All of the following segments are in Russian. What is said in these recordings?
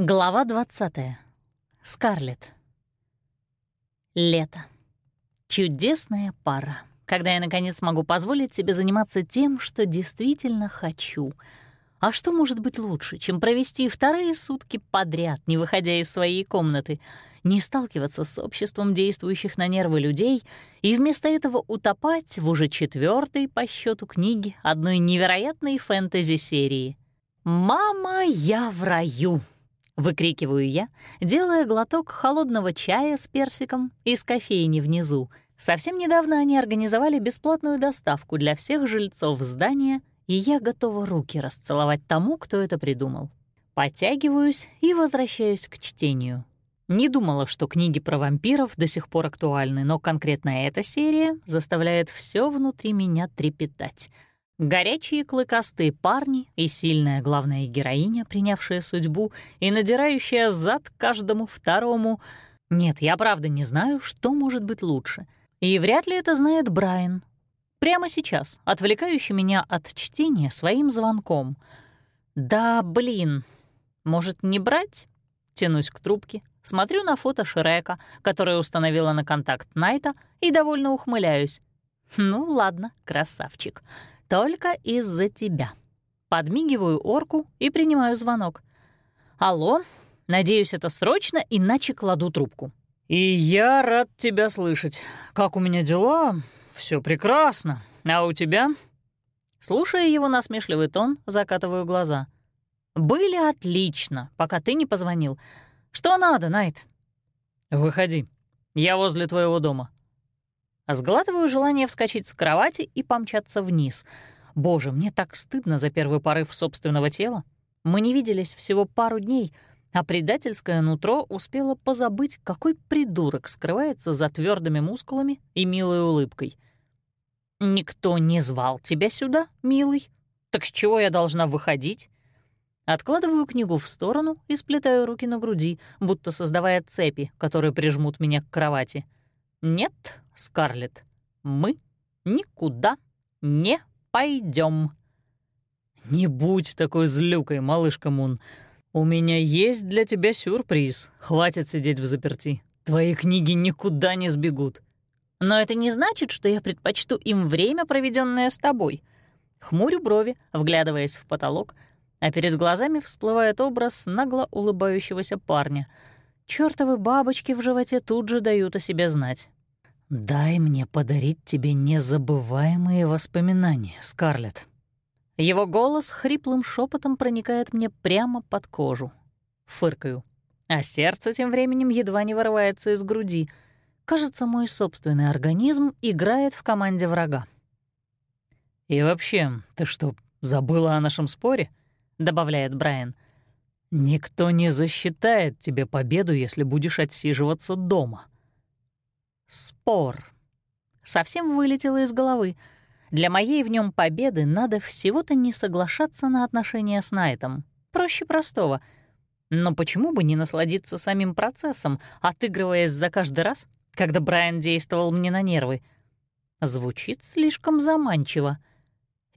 Глава 20. Скарлетт. Лето. Чудесная пара, когда я, наконец, могу позволить себе заниматься тем, что действительно хочу. А что может быть лучше, чем провести вторые сутки подряд, не выходя из своей комнаты, не сталкиваться с обществом действующих на нервы людей и вместо этого утопать в уже четвертой по счету книги одной невероятной фэнтези-серии «Мама, я в раю!» Выкрикиваю я, делая глоток холодного чая с персиком из кофейни внизу. Совсем недавно они организовали бесплатную доставку для всех жильцов здания, и я готова руки расцеловать тому, кто это придумал. Подтягиваюсь и возвращаюсь к чтению. Не думала, что книги про вампиров до сих пор актуальны, но конкретно эта серия заставляет все внутри меня трепетать — Горячие клыкастые парни и сильная главная героиня, принявшая судьбу и надирающая зад каждому второму. Нет, я правда не знаю, что может быть лучше. И вряд ли это знает Брайан. Прямо сейчас, отвлекающий меня от чтения своим звонком. Да, блин, может, не брать? Тянусь к трубке, смотрю на фото Шрека, которое установила на контакт Найта, и довольно ухмыляюсь. Ну ладно, красавчик. Только из-за тебя. Подмигиваю орку и принимаю звонок. Алло, надеюсь, это срочно, иначе кладу трубку. И я рад тебя слышать. Как у меня дела? Все прекрасно. А у тебя? Слушая его насмешливый тон, закатываю глаза. «Были отлично, пока ты не позвонил. Что надо, Найт?» «Выходи. Я возле твоего дома. Сглатываю желание вскочить с кровати и помчаться вниз. Боже, мне так стыдно за первый порыв собственного тела. Мы не виделись всего пару дней, а предательское нутро успело позабыть, какой придурок скрывается за твердыми мускулами и милой улыбкой. «Никто не звал тебя сюда, милый. Так с чего я должна выходить?» Откладываю книгу в сторону и сплетаю руки на груди, будто создавая цепи, которые прижмут меня к кровати. «Нет, Скарлетт, мы никуда не пойдем. «Не будь такой злюкой, малышка Мун. У меня есть для тебя сюрприз. Хватит сидеть в заперти. Твои книги никуда не сбегут». «Но это не значит, что я предпочту им время, проведенное с тобой». Хмурю брови, вглядываясь в потолок, а перед глазами всплывает образ нагло улыбающегося парня. Чёртовы бабочки в животе тут же дают о себе знать. «Дай мне подарить тебе незабываемые воспоминания, Скарлетт». Его голос хриплым шепотом проникает мне прямо под кожу. Фыркаю. А сердце тем временем едва не вырывается из груди. Кажется, мой собственный организм играет в команде врага. «И вообще, ты что, забыла о нашем споре?» — добавляет Брайан. «Никто не засчитает тебе победу, если будешь отсиживаться дома». Спор. Совсем вылетело из головы. Для моей в нем победы надо всего-то не соглашаться на отношения с Найтом. Проще простого. Но почему бы не насладиться самим процессом, отыгрываясь за каждый раз, когда Брайан действовал мне на нервы? Звучит слишком заманчиво.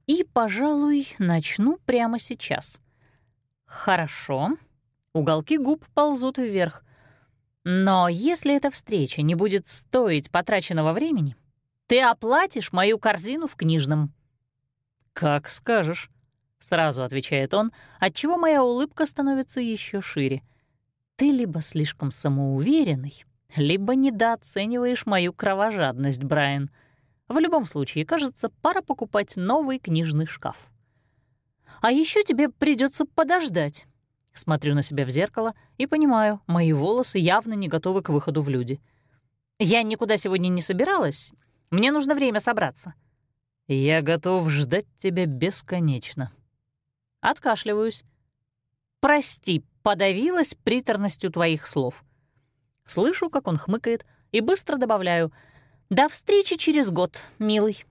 И, пожалуй, начну прямо сейчас. Хорошо. Уголки губ ползут вверх. Но если эта встреча не будет стоить потраченного времени, ты оплатишь мою корзину в книжном». «Как скажешь», — сразу отвечает он, отчего моя улыбка становится еще шире. «Ты либо слишком самоуверенный, либо недооцениваешь мою кровожадность, Брайан. В любом случае, кажется, пора покупать новый книжный шкаф. А еще тебе придется подождать, Смотрю на себя в зеркало и понимаю, мои волосы явно не готовы к выходу в люди. Я никуда сегодня не собиралась. Мне нужно время собраться. Я готов ждать тебя бесконечно. Откашливаюсь. Прости, подавилась приторностью твоих слов. Слышу, как он хмыкает, и быстро добавляю «До встречи через год, милый».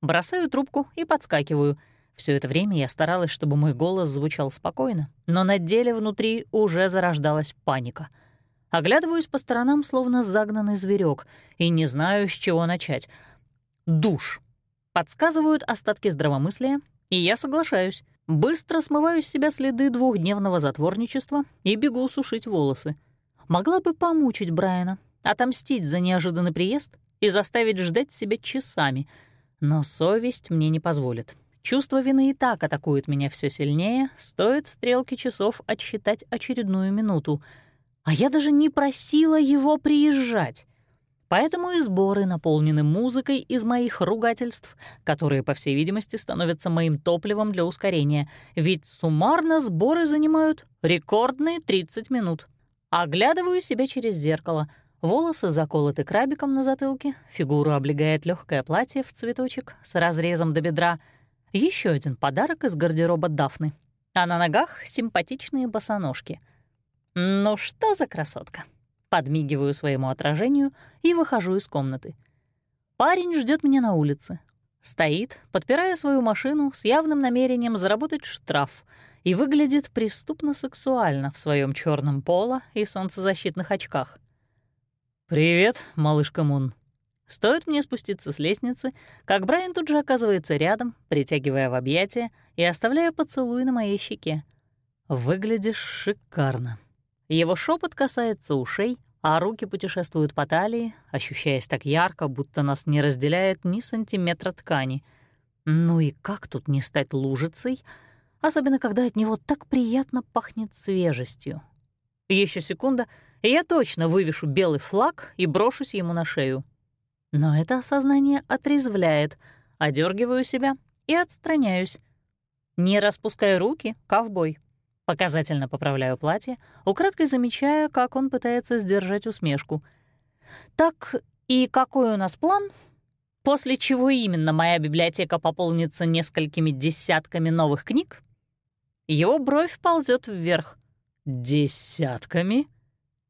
Бросаю трубку и подскакиваю — все это время я старалась, чтобы мой голос звучал спокойно, но на деле внутри уже зарождалась паника. Оглядываюсь по сторонам, словно загнанный зверек, и не знаю, с чего начать. Душ. Подсказывают остатки здравомыслия, и я соглашаюсь. Быстро смываю с себя следы двухдневного затворничества и бегу сушить волосы. Могла бы помучить Брайана, отомстить за неожиданный приезд и заставить ждать себя часами, но совесть мне не позволит. Чувство вины и так атакует меня все сильнее, стоит стрелки часов отсчитать очередную минуту. А я даже не просила его приезжать. Поэтому и сборы наполнены музыкой из моих ругательств, которые, по всей видимости, становятся моим топливом для ускорения, ведь суммарно сборы занимают рекордные 30 минут. Оглядываю себя через зеркало. Волосы заколоты крабиком на затылке, фигуру облегает легкое платье в цветочек с разрезом до бедра. Еще один подарок из гардероба Дафны. А на ногах симпатичные босоножки. Ну что за красотка? подмигиваю своему отражению и выхожу из комнаты. Парень ждет меня на улице. Стоит, подпирая свою машину с явным намерением заработать штраф и выглядит преступно сексуально в своем черном поло и солнцезащитных очках. «Привет, малышка Мун». Стоит мне спуститься с лестницы, как Брайан тут же оказывается рядом, притягивая в объятия и оставляя поцелуй на моей щеке. «Выглядишь шикарно». Его шепот касается ушей, а руки путешествуют по талии, ощущаясь так ярко, будто нас не разделяет ни сантиметра ткани. Ну и как тут не стать лужицей, особенно когда от него так приятно пахнет свежестью. Еще секунда, и я точно вывешу белый флаг и брошусь ему на шею. Но это осознание отрезвляет, одергиваю себя и отстраняюсь. Не распускай руки, ковбой. Показательно поправляю платье, украдкой замечая, как он пытается сдержать усмешку. «Так, и какой у нас план?» После чего именно моя библиотека пополнится несколькими десятками новых книг? Его бровь ползет вверх. «Десятками?»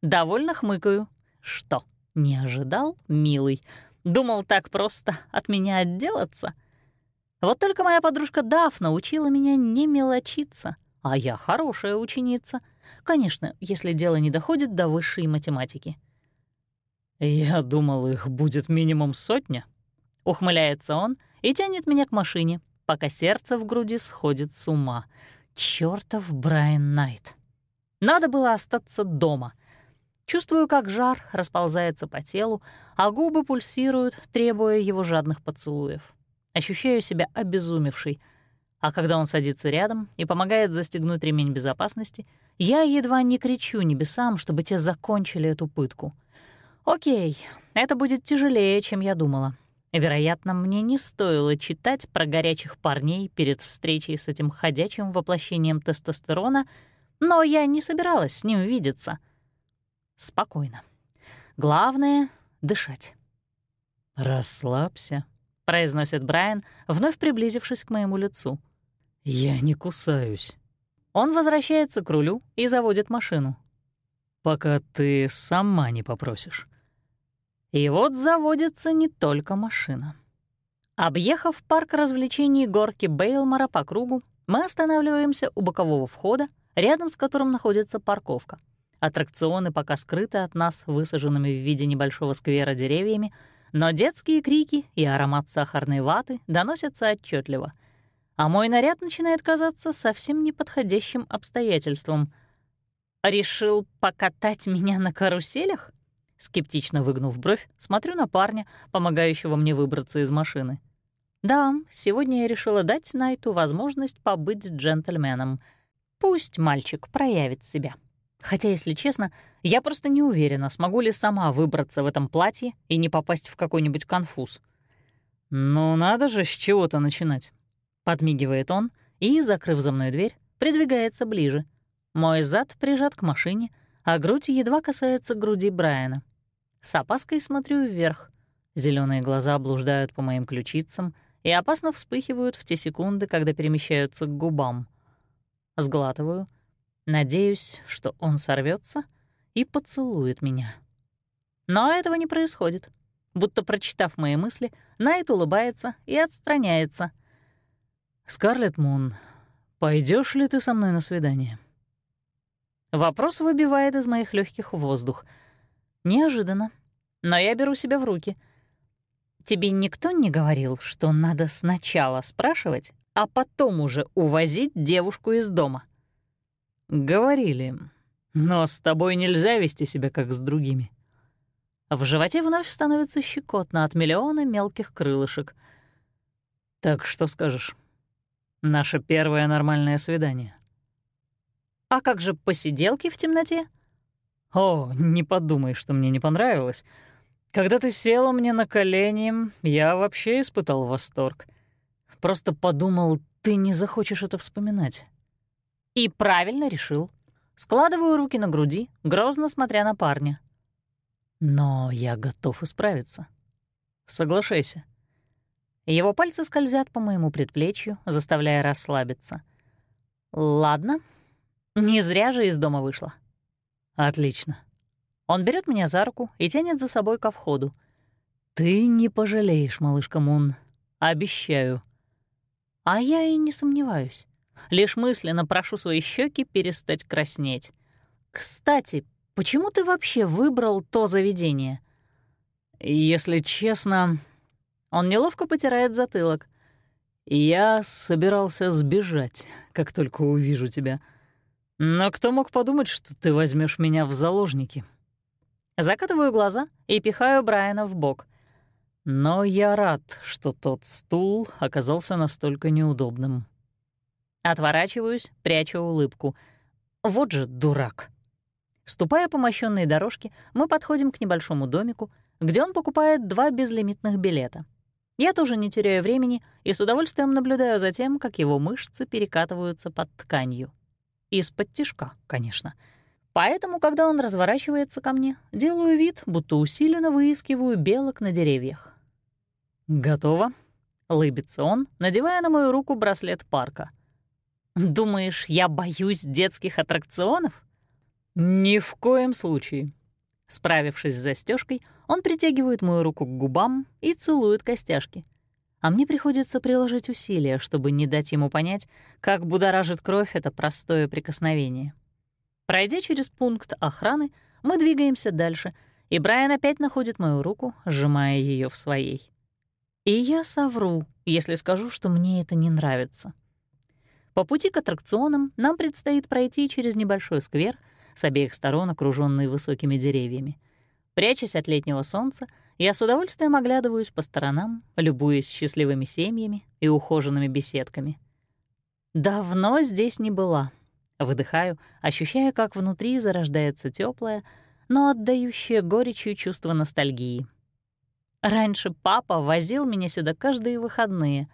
Довольно хмыкаю. «Что, не ожидал, милый? Думал так просто от меня отделаться?» Вот только моя подружка Даф научила меня не мелочиться — а я хорошая ученица. Конечно, если дело не доходит до высшей математики. «Я думал, их будет минимум сотня», — ухмыляется он и тянет меня к машине, пока сердце в груди сходит с ума. Чёртов Брайан Найт. Надо было остаться дома. Чувствую, как жар расползается по телу, а губы пульсируют, требуя его жадных поцелуев. Ощущаю себя обезумевшей — а когда он садится рядом и помогает застегнуть ремень безопасности, я едва не кричу небесам, чтобы те закончили эту пытку. Окей, это будет тяжелее, чем я думала. Вероятно, мне не стоило читать про горячих парней перед встречей с этим ходячим воплощением тестостерона, но я не собиралась с ним видеться. Спокойно. Главное — дышать. «Расслабься», — произносит Брайан, вновь приблизившись к моему лицу. «Я не кусаюсь». Он возвращается к рулю и заводит машину. «Пока ты сама не попросишь». И вот заводится не только машина. Объехав парк развлечений горки Бейлмора по кругу, мы останавливаемся у бокового входа, рядом с которым находится парковка. Аттракционы пока скрыты от нас высаженными в виде небольшого сквера деревьями, но детские крики и аромат сахарной ваты доносятся отчетливо — а мой наряд начинает казаться совсем неподходящим обстоятельством. «Решил покатать меня на каруселях?» Скептично выгнув бровь, смотрю на парня, помогающего мне выбраться из машины. «Да, сегодня я решила дать Найту возможность побыть джентльменом. Пусть мальчик проявит себя. Хотя, если честно, я просто не уверена, смогу ли сама выбраться в этом платье и не попасть в какой-нибудь конфуз». «Ну, надо же с чего-то начинать», Подмигивает он и, закрыв за мной дверь, придвигается ближе. Мой зад прижат к машине, а грудь едва касается груди Брайана. С опаской смотрю вверх. Зеленые глаза блуждают по моим ключицам и опасно вспыхивают в те секунды, когда перемещаются к губам. Сглатываю, надеюсь, что он сорвется и поцелует меня. Но этого не происходит. Будто прочитав мои мысли, Найт улыбается и отстраняется — «Скарлетт Мун, пойдешь ли ты со мной на свидание?» Вопрос выбивает из моих легких воздух. Неожиданно, но я беру себя в руки. «Тебе никто не говорил, что надо сначала спрашивать, а потом уже увозить девушку из дома. Говорили, но с тобой нельзя вести себя как с другими. В животе вновь становится щекотно от миллиона мелких крылышек. Так что скажешь? Наше первое нормальное свидание. А как же посиделки в темноте? О, не подумай, что мне не понравилось. Когда ты села мне на колени, я вообще испытал восторг. Просто подумал, ты не захочешь это вспоминать. И правильно решил. Складываю руки на груди, грозно смотря на парня. Но я готов исправиться. Соглашайся. Его пальцы скользят по моему предплечью, заставляя расслабиться. Ладно. Не зря же из дома вышла. Отлично. Он берет меня за руку и тянет за собой ко входу. Ты не пожалеешь, малышка Мун. Обещаю. А я и не сомневаюсь. Лишь мысленно прошу свои щеки перестать краснеть. Кстати, Почему ты вообще выбрал то заведение? Если честно, он неловко потирает затылок. Я собирался сбежать, как только увижу тебя. Но кто мог подумать, что ты возьмешь меня в заложники? Закатываю глаза и пихаю Брайана в бок. Но я рад, что тот стул оказался настолько неудобным. Отворачиваюсь, прячу улыбку. Вот же дурак. Ступая по мощенной дорожке, мы подходим к небольшому домику, где он покупает два безлимитных билета. Я тоже не теряю времени и с удовольствием наблюдаю за тем, как его мышцы перекатываются под тканью. Из-под тишка, конечно. Поэтому, когда он разворачивается ко мне, делаю вид, будто усиленно выискиваю белок на деревьях. «Готово?» — лыбится он, надевая на мою руку браслет парка. «Думаешь, я боюсь детских аттракционов?» «Ни в коем случае». Справившись с застежкой, он притягивает мою руку к губам и целует костяшки. А мне приходится приложить усилия, чтобы не дать ему понять, как будоражит кровь это простое прикосновение. Пройдя через пункт охраны, мы двигаемся дальше, и Брайан опять находит мою руку, сжимая ее в своей. И я совру, если скажу, что мне это не нравится. По пути к аттракционам нам предстоит пройти через небольшой сквер — с обеих сторон окруженный высокими деревьями. Прячась от летнего солнца, я с удовольствием оглядываюсь по сторонам, любуясь счастливыми семьями и ухоженными беседками. Давно здесь не была. Выдыхаю, ощущая, как внутри зарождается теплое, но отдающее горечью чувство ностальгии. Раньше папа возил меня сюда каждые выходные.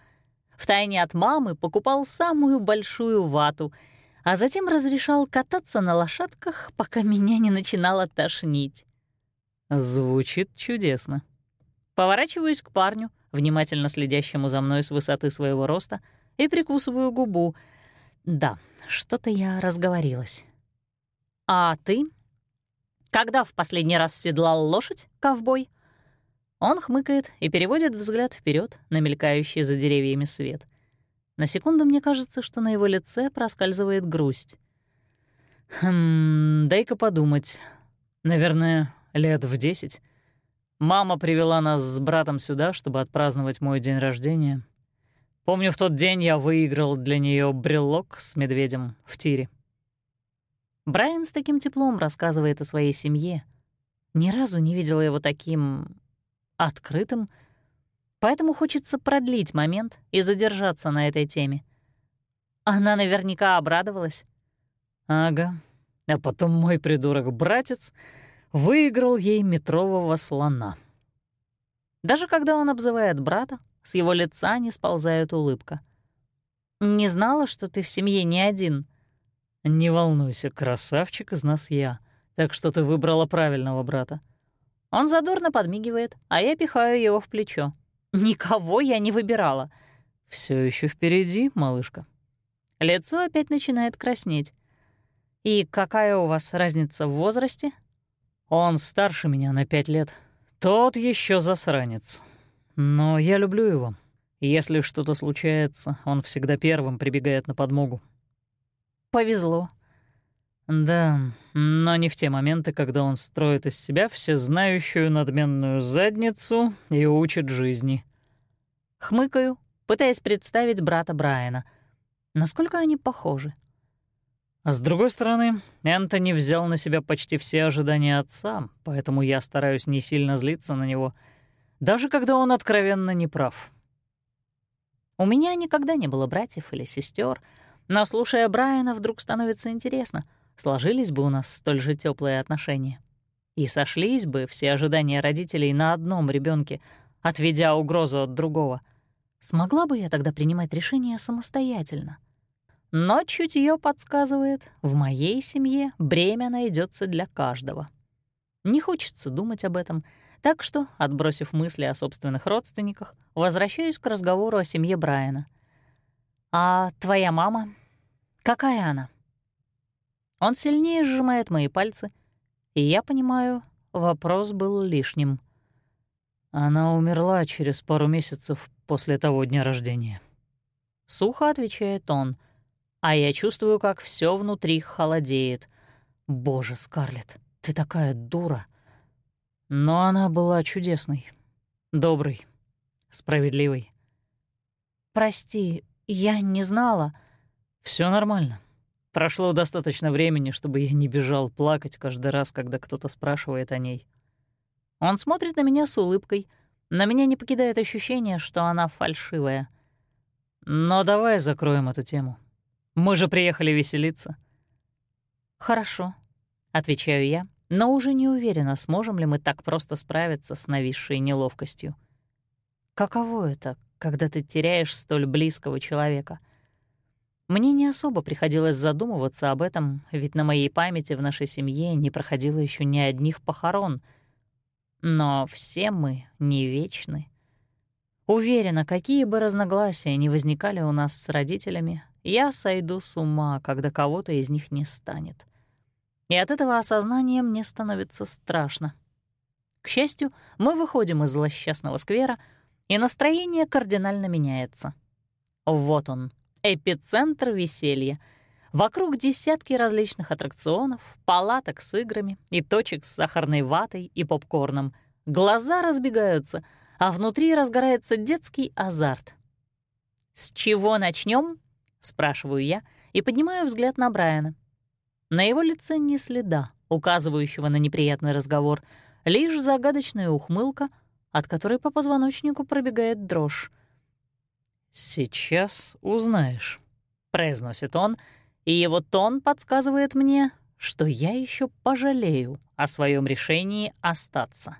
Втайне от мамы покупал самую большую вату — а затем разрешал кататься на лошадках, пока меня не начинало тошнить. Звучит чудесно. Поворачиваюсь к парню, внимательно следящему за мной с высоты своего роста, и прикусываю губу. Да, что-то я разговорилась. «А ты? Когда в последний раз седлал лошадь, ковбой?» Он хмыкает и переводит взгляд вперед на мелькающий за деревьями свет. На секунду мне кажется, что на его лице проскальзывает грусть. «Хм, дай-ка подумать. Наверное, лет в десять. Мама привела нас с братом сюда, чтобы отпраздновать мой день рождения. Помню, в тот день я выиграл для нее брелок с медведем в тире. Брайан с таким теплом рассказывает о своей семье. Ни разу не видела его таким открытым, поэтому хочется продлить момент и задержаться на этой теме. Она наверняка обрадовалась. Ага. А потом мой придурок-братец выиграл ей метрового слона. Даже когда он обзывает брата, с его лица не сползает улыбка. «Не знала, что ты в семье не один». «Не волнуйся, красавчик из нас я, так что ты выбрала правильного брата». Он задорно подмигивает, а я пихаю его в плечо. Никого я не выбирала. Все еще впереди, малышка. Лицо опять начинает краснеть. И какая у вас разница в возрасте? Он старше меня на пять лет. Тот еще засранец. Но я люблю его. Если что-то случается, он всегда первым прибегает на подмогу. Повезло. Да, но не в те моменты, когда он строит из себя всезнающую надменную задницу и учит жизни. Хмыкаю, пытаясь представить брата Брайана. Насколько они похожи? А с другой стороны, Энтони взял на себя почти все ожидания отца, поэтому я стараюсь не сильно злиться на него, даже когда он откровенно не прав. У меня никогда не было братьев или сестер, но, слушая Брайана, вдруг становится интересно, сложились бы у нас столь же теплые отношения. И сошлись бы все ожидания родителей на одном ребенке, отведя угрозу от другого. Смогла бы я тогда принимать решения самостоятельно? Но чутье подсказывает, в моей семье бремя найдется для каждого. Не хочется думать об этом, так что, отбросив мысли о собственных родственниках, возвращаюсь к разговору о семье Брайана. «А твоя мама? Какая она?» Он сильнее сжимает мои пальцы — и я понимаю, вопрос был лишним. Она умерла через пару месяцев после того дня рождения. Сухо отвечает он, а я чувствую, как все внутри холодеет. Боже, Скарлетт, ты такая дура. Но она была чудесной, доброй, справедливой. Прости, я не знала. Все нормально. Прошло достаточно времени, чтобы я не бежал плакать каждый раз, когда кто-то спрашивает о ней. Он смотрит на меня с улыбкой. На меня не покидает ощущение, что она фальшивая. Но давай закроем эту тему. Мы же приехали веселиться. Хорошо, отвечаю я, но уже не уверена, сможем ли мы так просто справиться с нависшей неловкостью. Каково это, когда ты теряешь столь близкого человека — мне не особо приходилось задумываться об этом, ведь на моей памяти в нашей семье не проходило еще ни одних похорон. Но все мы не вечны. Уверена, какие бы разногласия ни возникали у нас с родителями, я сойду с ума, когда кого-то из них не станет. И от этого осознания мне становится страшно. К счастью, мы выходим из злосчастного сквера, и настроение кардинально меняется. Вот он, эпицентр веселья. Вокруг десятки различных аттракционов, палаток с играми и точек с сахарной ватой и попкорном. Глаза разбегаются, а внутри разгорается детский азарт. «С чего начнем? спрашиваю я и поднимаю взгляд на Брайана. На его лице ни следа, указывающего на неприятный разговор, лишь загадочная ухмылка, от которой по позвоночнику пробегает дрожь. «Сейчас узнаешь», — произносит он, и его тон подсказывает мне, что я еще пожалею о своем решении остаться.